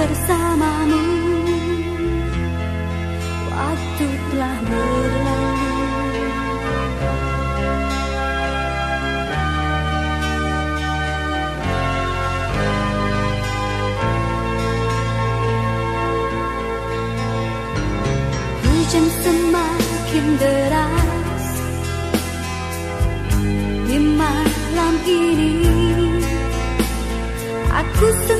bersamamu. Waktu telah berlalu. Hujan semakin deras. Di malam ini Aku sendiri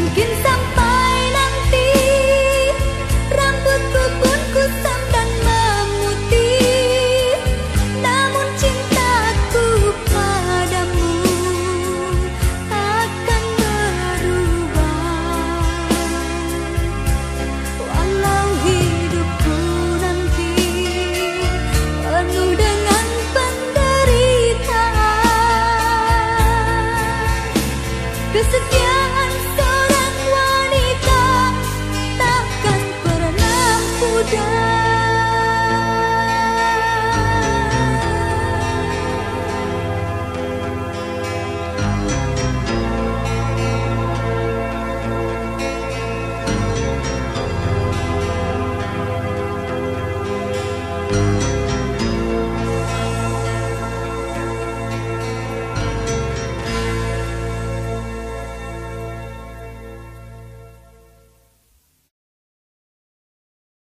mungkin sampai